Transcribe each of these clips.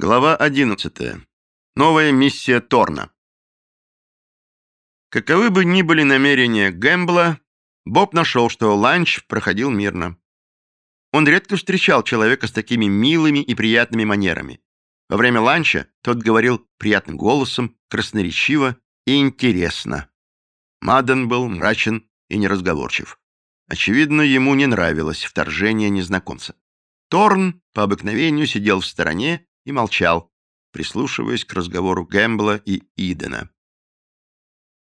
Глава 11. Новая миссия Торна. Каковы бы ни были намерения Гэмбла, Боб нашел, что ланч проходил мирно. Он редко встречал человека с такими милыми и приятными манерами. Во время ланча тот говорил приятным голосом, красноречиво и интересно. Маден был мрачен и неразговорчив. Очевидно, ему не нравилось вторжение незнакомца. Торн по обыкновению сидел в стороне и молчал, прислушиваясь к разговору Гэмбла и Идена.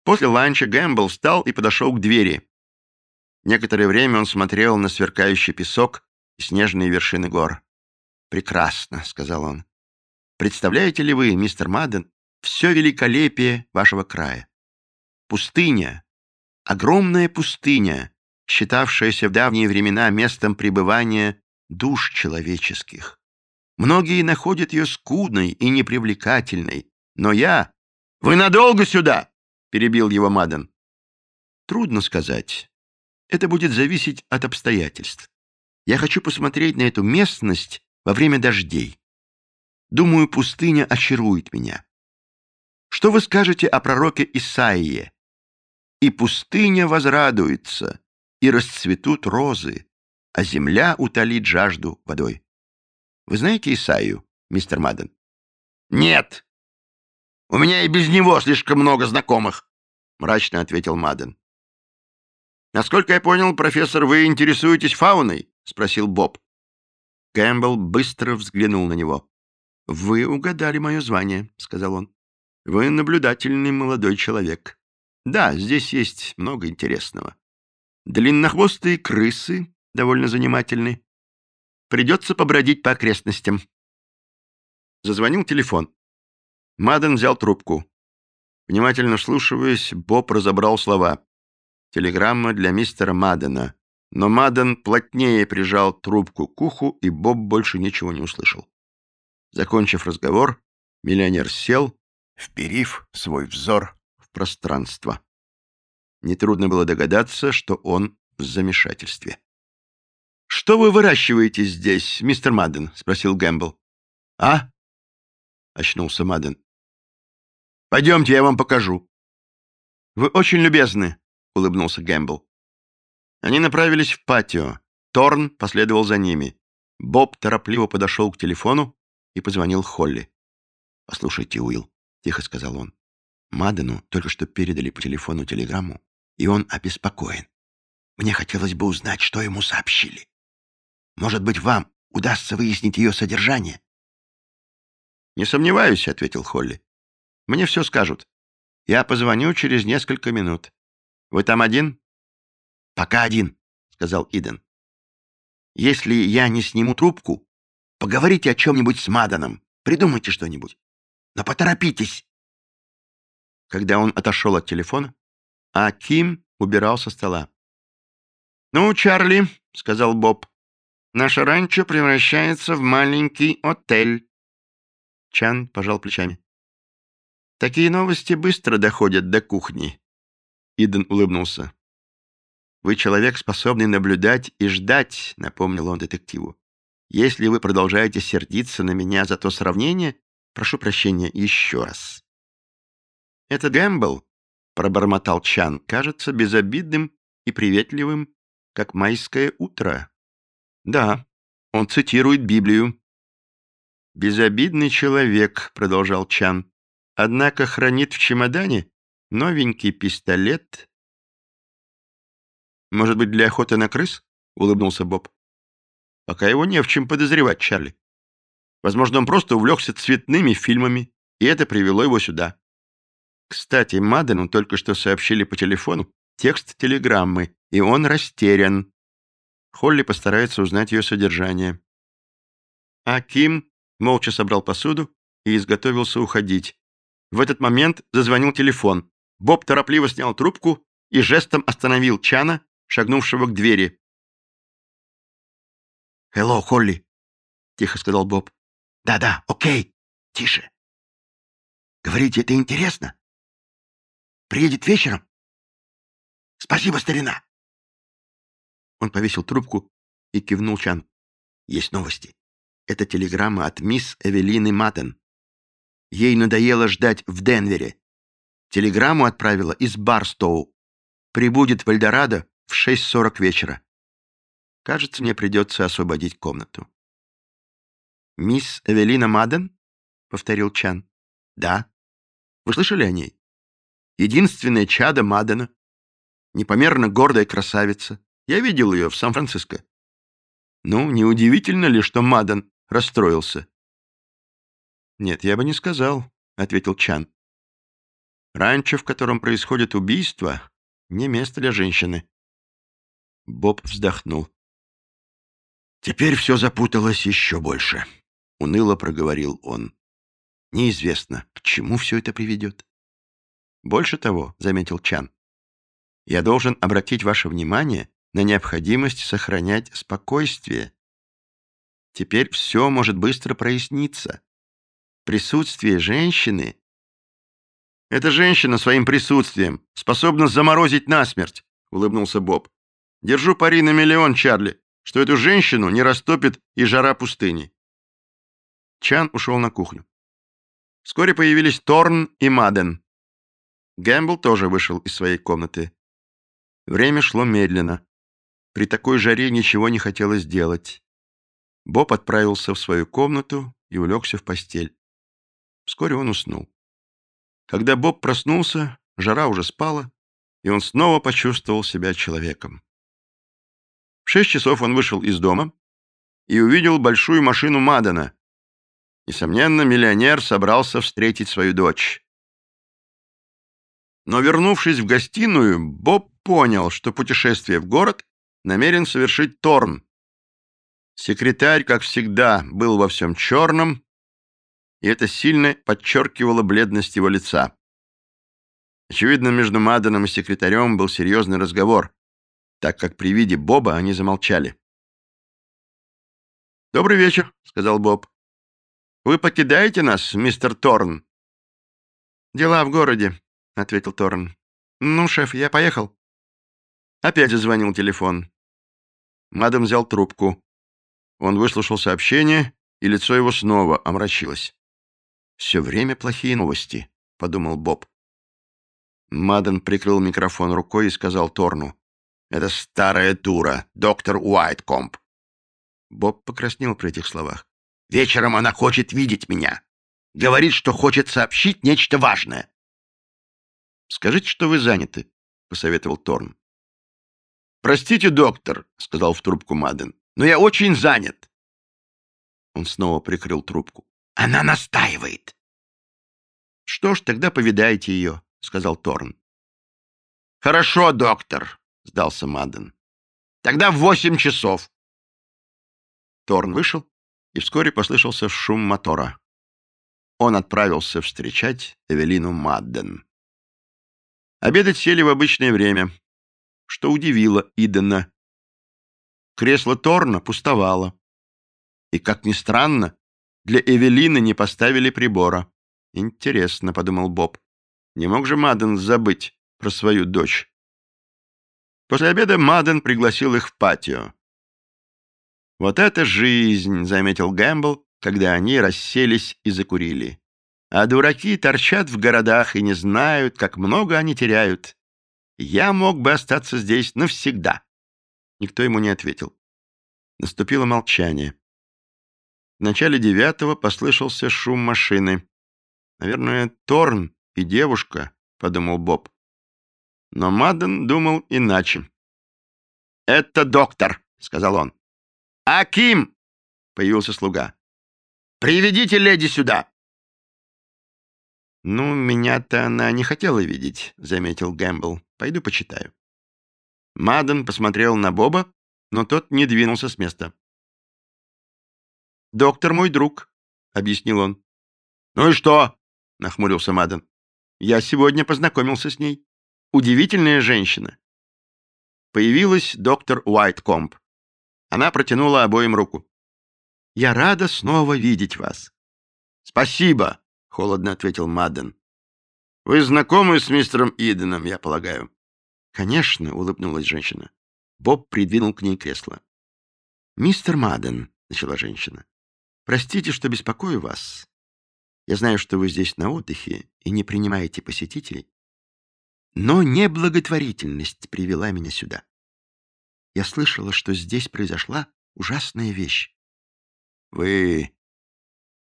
После ланча Гэмбл встал и подошел к двери. Некоторое время он смотрел на сверкающий песок и снежные вершины гор. «Прекрасно», — сказал он. «Представляете ли вы, мистер Мадден, все великолепие вашего края? Пустыня, огромная пустыня, считавшаяся в давние времена местом пребывания душ человеческих. Многие находят ее скудной и непривлекательной, но я... «Вы надолго сюда?» — перебил его Маден. «Трудно сказать. Это будет зависеть от обстоятельств. Я хочу посмотреть на эту местность во время дождей. Думаю, пустыня очарует меня. Что вы скажете о пророке Исаие? «И пустыня возрадуется, и расцветут розы, а земля утолит жажду водой». Вы знаете Исаию, мистер Мадден? Нет. У меня и без него слишком много знакомых, мрачно ответил Мадден. Насколько я понял, профессор, вы интересуетесь фауной? спросил Боб. Кэмпбелл быстро взглянул на него. «Вы угадали мое звание», — сказал он. «Вы наблюдательный молодой человек. Да, здесь есть много интересного. Длиннохвостые крысы довольно занимательны. Придется побродить по окрестностям. Зазвонил телефон. Маден взял трубку. Внимательно вслушиваясь, Боб разобрал слова. Телеграмма для мистера Мадена. Но Маден плотнее прижал трубку к уху, и Боб больше ничего не услышал. Закончив разговор, миллионер сел, вперив свой взор в пространство. Нетрудно было догадаться, что он в замешательстве. «Что вы выращиваете здесь, мистер Мадден?» — спросил Гэмбл. «А?» — очнулся Мадден. «Пойдемте, я вам покажу». «Вы очень любезны», — улыбнулся Гэмбл. Они направились в патио. Торн последовал за ними. Боб торопливо подошел к телефону и позвонил Холли. «Послушайте, Уилл», — тихо сказал он. Мадену только что передали по телефону телеграмму, и он обеспокоен. Мне хотелось бы узнать, что ему сообщили. Может быть, вам удастся выяснить ее содержание?» «Не сомневаюсь», — ответил Холли. «Мне все скажут. Я позвоню через несколько минут. Вы там один?» «Пока один», — сказал Иден. «Если я не сниму трубку, поговорите о чем-нибудь с Маданом, придумайте что-нибудь. Но поторопитесь». Когда он отошел от телефона, а Ким убирал со стола. «Ну, Чарли», — сказал Боб, Наше ранчо превращается в маленький отель. Чан пожал плечами. Такие новости быстро доходят до кухни. Иден улыбнулся. Вы человек, способный наблюдать и ждать, напомнил он детективу. Если вы продолжаете сердиться на меня за то сравнение, прошу прощения еще раз. Это Гэмбл, пробормотал Чан, кажется безобидным и приветливым, как майское утро. Да, он цитирует Библию. «Безобидный человек», — продолжал Чан, «однако хранит в чемодане новенький пистолет». «Может быть, для охоты на крыс?» — улыбнулся Боб. «Пока его не в чем подозревать, Чарли. Возможно, он просто увлекся цветными фильмами, и это привело его сюда. Кстати, Мадену только что сообщили по телефону текст телеграммы, и он растерян. Холли постарается узнать ее содержание. А Ким молча собрал посуду и изготовился уходить. В этот момент зазвонил телефон. Боб торопливо снял трубку и жестом остановил Чана, шагнувшего к двери. «Хелло, Холли!» — тихо сказал Боб. «Да-да, окей, тише. Говорите, это интересно? Приедет вечером? Спасибо, старина!» Он повесил трубку и кивнул Чан. «Есть новости. Это телеграмма от мисс Эвелины Маттен. Ей надоело ждать в Денвере. Телеграмму отправила из Барстоу. Прибудет в Эльдорадо в 6.40 вечера. Кажется, мне придется освободить комнату. «Мисс Эвелина Мадден?» — повторил Чан. «Да. Вы слышали о ней? Единственное чадо Маддена. Непомерно гордая красавица. Я видел ее в Сан-Франциско. Ну, неудивительно ли, что Мадден расстроился?» «Нет, я бы не сказал», — ответил Чан. «Ранчо, в котором происходит убийство, не место для женщины». Боб вздохнул. «Теперь все запуталось еще больше», — уныло проговорил он. «Неизвестно, к чему все это приведет». «Больше того», — заметил Чан, — «я должен обратить ваше внимание на необходимость сохранять спокойствие. Теперь все может быстро проясниться. Присутствие женщины... «Эта женщина своим присутствием способна заморозить насмерть», — улыбнулся Боб. «Держу пари на миллион, Чарли что эту женщину не растопит и жара пустыни. Чан ушел на кухню. Вскоре появились Торн и Маден. Гэмбл тоже вышел из своей комнаты. Время шло медленно. При такой жаре ничего не хотелось делать. Боб отправился в свою комнату и улегся в постель. Вскоре он уснул. Когда Боб проснулся, жара уже спала, и он снова почувствовал себя человеком. В шесть часов он вышел из дома и увидел большую машину Мадана. Несомненно, миллионер собрался встретить свою дочь. Но, вернувшись в гостиную, Боб понял, что путешествие в город намерен совершить Торн. Секретарь, как всегда, был во всем черном, и это сильно подчеркивало бледность его лица. Очевидно, между Маданом и секретарем был серьезный разговор так как при виде Боба они замолчали. «Добрый вечер», — сказал Боб. «Вы покидаете нас, мистер Торн?» «Дела в городе», — ответил Торн. «Ну, шеф, я поехал». Опять зазвонил телефон. Мадам взял трубку. Он выслушал сообщение, и лицо его снова омрачилось. «Все время плохие новости», — подумал Боб. Маден прикрыл микрофон рукой и сказал Торну. Это старая дура, доктор Уайткомп. Боб покраснел при этих словах. Вечером она хочет видеть меня. Говорит, что хочет сообщить нечто важное. Скажите, что вы заняты, посоветовал Торн. Простите, доктор, сказал в трубку Маден, но я очень занят. Он снова прикрыл трубку. Она настаивает. Что ж, тогда повидайте ее, сказал Торн. Хорошо, доктор, — сдался Мадден. «Тогда в восемь часов». Торн вышел, и вскоре послышался шум мотора. Он отправился встречать Эвелину Мадден. Обедать сели в обычное время, что удивило Идена. Кресло Торна пустовало. И, как ни странно, для Эвелины не поставили прибора. «Интересно», — подумал Боб. «Не мог же Мадден забыть про свою дочь?» После обеда Маден пригласил их в патио. «Вот это жизнь!» — заметил Гэмбл, когда они расселись и закурили. «А дураки торчат в городах и не знают, как много они теряют. Я мог бы остаться здесь навсегда». Никто ему не ответил. Наступило молчание. В начале девятого послышался шум машины. «Наверное, Торн и девушка», — подумал Боб. Но Мадден думал иначе. «Это доктор», — сказал он. «Аким!» — появился слуга. «Приведите леди сюда!» «Ну, меня-то она не хотела видеть», — заметил Гэмбл. «Пойду почитаю». Мадден посмотрел на Боба, но тот не двинулся с места. «Доктор мой друг», — объяснил он. «Ну и что?» — нахмурился Мадден. «Я сегодня познакомился с ней». Удивительная женщина. Появилась доктор Уайткомп. Она протянула обоим руку. «Я рада снова видеть вас». «Спасибо», — холодно ответил Мадден. «Вы знакомы с мистером Иденом, я полагаю?» «Конечно», — улыбнулась женщина. Боб придвинул к ней кресло. «Мистер Мадден», — начала женщина, — Простите, что беспокою вас. Я знаю, что вы здесь на отдыхе и не принимаете посетителей. Но неблаготворительность привела меня сюда. Я слышала, что здесь произошла ужасная вещь. Вы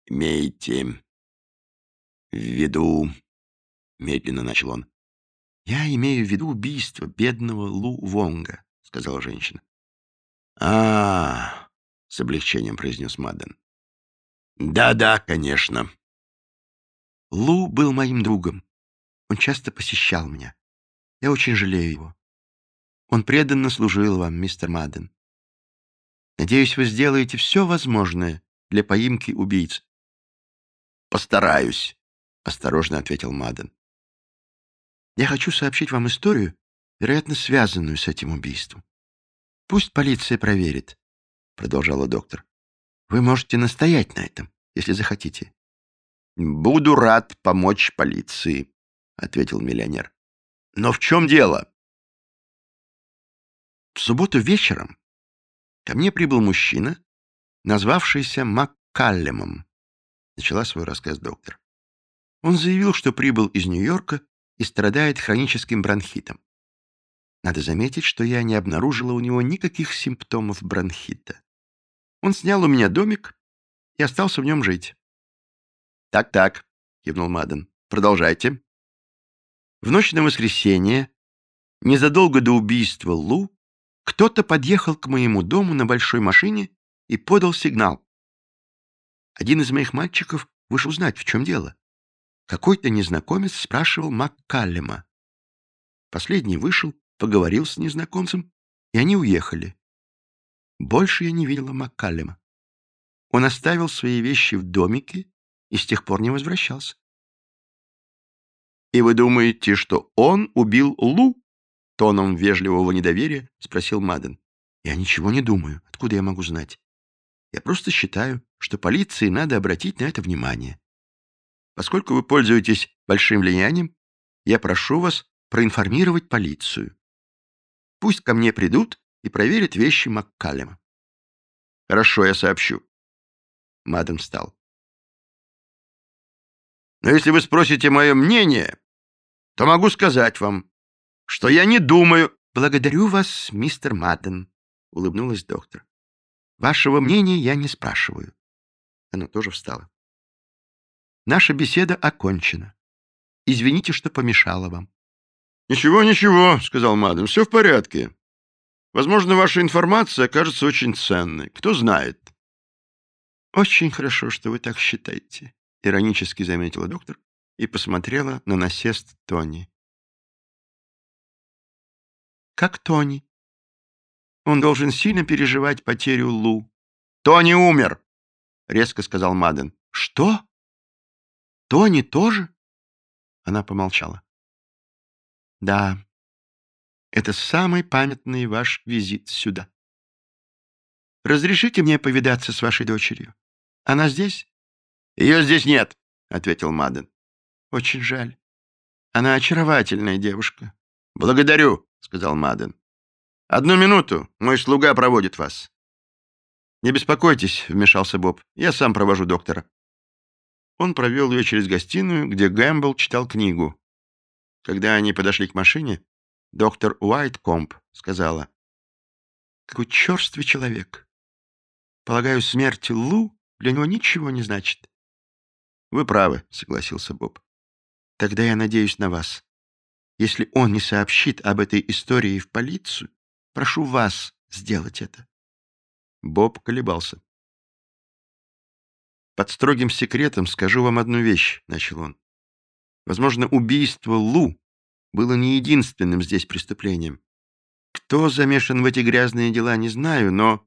имеете в виду... Медленно начал он. Я имею в виду убийство бедного Лу Вонга, сказала женщина. А, с облегчением произнес Мадден. Да-да, конечно. Лу был моим другом. Он часто посещал меня. Я очень жалею его. Он преданно служил вам, мистер Мадден. Надеюсь, вы сделаете все возможное для поимки убийц. Постараюсь, осторожно ответил Мадден. Я хочу сообщить вам историю, вероятно, связанную с этим убийством. Пусть полиция проверит, продолжала доктор. Вы можете настоять на этом, если захотите. Буду рад помочь полиции, ответил миллионер. Но в чем дело? В субботу вечером ко мне прибыл мужчина, назвавшийся Маккаллемом. Начала свой рассказ доктор. Он заявил, что прибыл из Нью-Йорка и страдает хроническим бронхитом. Надо заметить, что я не обнаружила у него никаких симптомов бронхита. Он снял у меня домик и остался в нем жить. «Так-так», — кивнул Маден. «Продолжайте». В ночь на воскресенье, незадолго до убийства Лу, кто-то подъехал к моему дому на большой машине и подал сигнал. Один из моих мальчиков вышел знать, в чем дело. Какой-то незнакомец спрашивал Маккаллема. Последний вышел, поговорил с незнакомцем, и они уехали. Больше я не видела Маккаллема. Он оставил свои вещи в домике и с тех пор не возвращался. «И вы думаете, что он убил Лу?» Тоном вежливого недоверия спросил Маден. «Я ничего не думаю. Откуда я могу знать? Я просто считаю, что полиции надо обратить на это внимание. Поскольку вы пользуетесь большим влиянием, я прошу вас проинформировать полицию. Пусть ко мне придут и проверят вещи Маккалема». «Хорошо, я сообщу». Маден встал. «Но если вы спросите мое мнение, то могу сказать вам, что я не думаю...» «Благодарю вас, мистер Мадден», — улыбнулась доктор. «Вашего мнения я не спрашиваю». Она тоже встала. «Наша беседа окончена. Извините, что помешала вам». «Ничего, ничего», — сказал Мадден, — «все в порядке. Возможно, ваша информация окажется очень ценной. Кто знает». «Очень хорошо, что вы так считаете», — иронически заметила доктор и посмотрела на насест Тони. Как Тони? Он должен сильно переживать потерю Лу. Тони умер, резко сказал Маден. Что? Тони тоже? Она помолчала. Да, это самый памятный ваш визит сюда. Разрешите мне повидаться с вашей дочерью? Она здесь? Ее здесь нет, ответил Маден. Очень жаль. Она очаровательная девушка. Благодарю, сказал Маден. «Одну минуту, мой слуга проводит вас». «Не беспокойтесь», — вмешался Боб, — «я сам провожу доктора». Он провел ее через гостиную, где Гэмбл читал книгу. Когда они подошли к машине, доктор Уайткомп сказала, «Какой черствый человек! Полагаю, смерть Лу для него ничего не значит». «Вы правы», — согласился Боб. «Тогда я надеюсь на вас. Если он не сообщит об этой истории в полицию, прошу вас сделать это. Боб колебался. «Под строгим секретом скажу вам одну вещь», — начал он. «Возможно, убийство Лу было не единственным здесь преступлением. Кто замешан в эти грязные дела, не знаю, но...»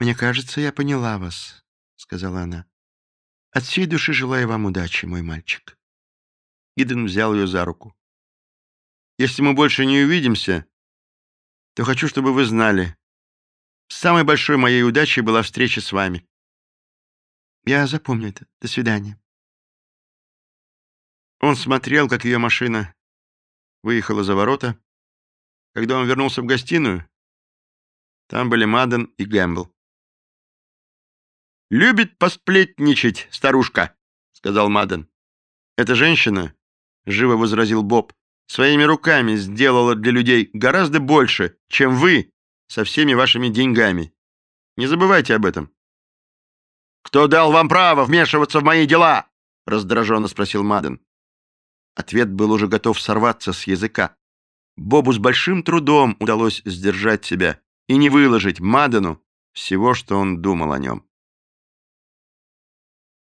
«Мне кажется, я поняла вас», — сказала она. «От всей души желаю вам удачи, мой мальчик». Иден взял ее за руку. Если мы больше не увидимся, то хочу, чтобы вы знали, самой большой моей удачей была встреча с вами. Я запомню это. До свидания. Он смотрел, как ее машина выехала за ворота. Когда он вернулся в гостиную, там были Маден и Гэмбл. «Любит посплетничать, старушка», — сказал Маден. «Эта женщина», — живо возразил Боб, — «своими руками сделала для людей гораздо больше, чем вы со всеми вашими деньгами. Не забывайте об этом». «Кто дал вам право вмешиваться в мои дела?» — раздраженно спросил Маден. Ответ был уже готов сорваться с языка. Бобу с большим трудом удалось сдержать себя и не выложить Мадену всего, что он думал о нем.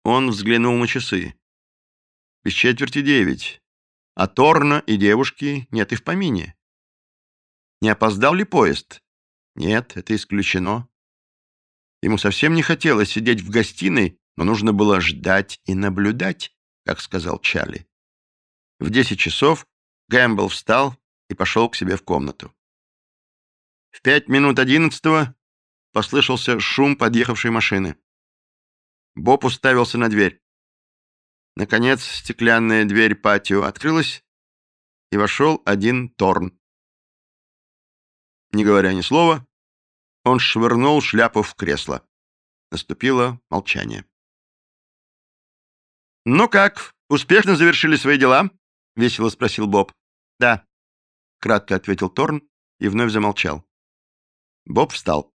Он взглянул на часы. Без четверти девять. А Торна и девушки нет и в помине. Не опоздал ли поезд? Нет, это исключено. Ему совсем не хотелось сидеть в гостиной, но нужно было ждать и наблюдать, как сказал Чарли. В десять часов Гэмбл встал и пошел к себе в комнату. В пять минут одиннадцатого послышался шум подъехавшей машины. Боб уставился на дверь. Наконец стеклянная дверь патио открылась, и вошел один Торн. Не говоря ни слова, он швырнул шляпу в кресло. Наступило молчание. «Ну как, успешно завершили свои дела?» — весело спросил Боб. «Да», — кратко ответил Торн и вновь замолчал. Боб встал.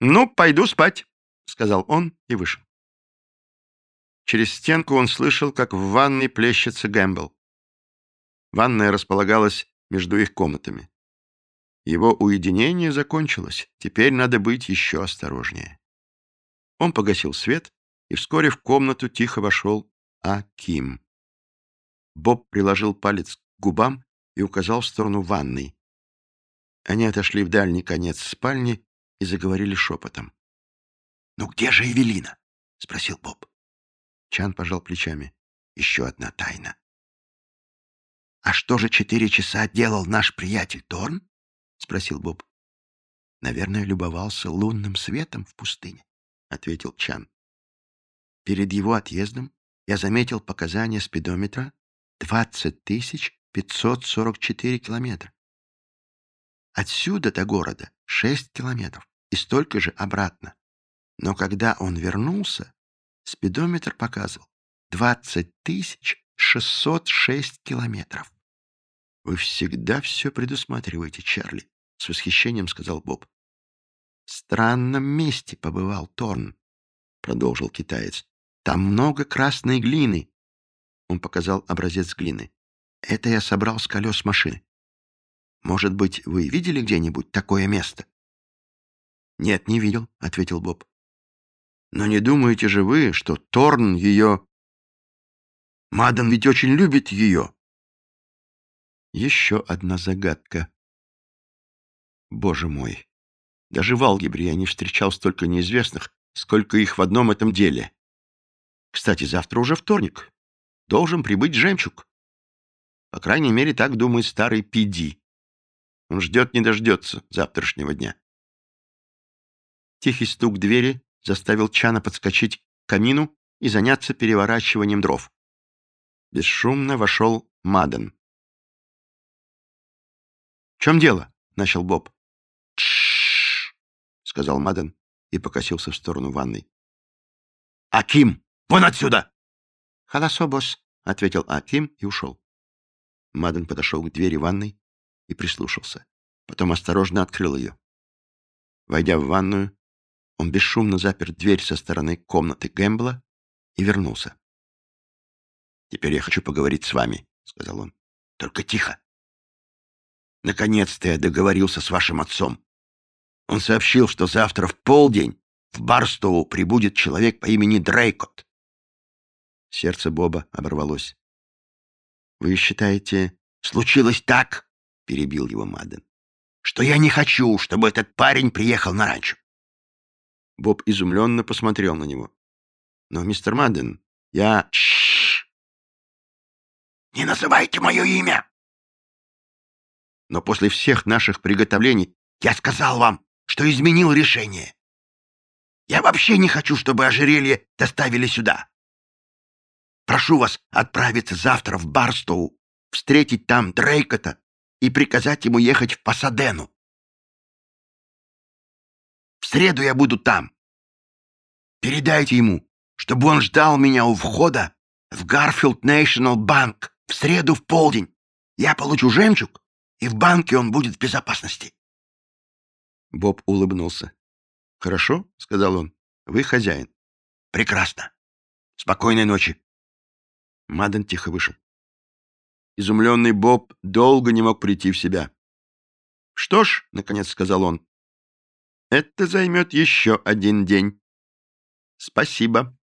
«Ну, пойду спать», — сказал он и вышел. Через стенку он слышал, как в ванной плещется Гэмбл. Ванная располагалась между их комнатами. Его уединение закончилось, теперь надо быть еще осторожнее. Он погасил свет, и вскоре в комнату тихо вошел Аким. Боб приложил палец к губам и указал в сторону ванной. Они отошли в дальний конец спальни и заговорили шепотом. «Ну где же Эвелина?» — спросил Боб. Чан пожал плечами. «Еще одна тайна». «А что же четыре часа делал наш приятель Торн?» — спросил Боб. «Наверное, любовался лунным светом в пустыне», — ответил Чан. «Перед его отъездом я заметил показания спидометра 20 тысяч 544 километра. Отсюда до города 6 километров и столько же обратно. Но когда он вернулся, спидометр показывал 20 тысяч 606 километров. «Вы всегда все предусматриваете, Чарли», — с восхищением сказал Боб. «В странном месте побывал Торн», — продолжил китаец. «Там много красной глины, он показал образец глины. «Это я собрал с колес машины. Может быть, вы видели где-нибудь такое место?» «Нет, не видел», — ответил Боб. «Но не думаете же вы, что Торн ее...» «Мадан ведь очень любит ее!» Еще одна загадка. Боже мой! Даже в алгебре я не встречал столько неизвестных, сколько их в одном этом деле. Кстати, завтра уже вторник должен прибыть жемчуг. По крайней мере, так думает старый Пиди. Он ждет не дождется завтрашнего дня. Тихий стук двери заставил Чана подскочить к камину и заняться переворачиванием дров. Бесшумно вошел Маден. «В чем дело?» — начал Боб. «Тш-ш-ш!» сказал Маден и покосился в сторону ванной. «Аким, вон отсюда!» «Халасо, босс», — ответил Аким и ушел. Маден подошел к двери ванной и прислушался. Потом осторожно открыл ее. Войдя в ванную, он бесшумно запер дверь со стороны комнаты Гэмбла и вернулся. «Теперь я хочу поговорить с вами», — сказал он. «Только тихо. Наконец-то я договорился с вашим отцом. Он сообщил, что завтра в полдень в Барстоу прибудет человек по имени Дрейкот. Сердце Боба оборвалось. «Вы считаете...» «Случилось так?» — перебил его Маден. «Что я не хочу, чтобы этот парень приехал на ранчо». Боб изумленно посмотрел на него. «Но, мистер Маден, я...» Ш «Не называйте мое имя!» «Но после всех наших приготовлений я сказал вам, что изменил решение. Я вообще не хочу, чтобы ожерелье доставили сюда. Прошу вас отправиться завтра в Барстоу, встретить там Дрейкота и приказать ему ехать в Пасадену. В среду я буду там. Передайте ему, чтобы он ждал меня у входа в Гарфилд National Банк в среду в полдень. Я получу жемчуг, и в банке он будет в безопасности. Боб улыбнулся. «Хорошо», — сказал он, — «вы хозяин». «Прекрасно. Спокойной ночи». Маден тихо вышел. Изумленный Боб долго не мог прийти в себя. «Что ж», — наконец сказал он, — «это займет еще один день. Спасибо».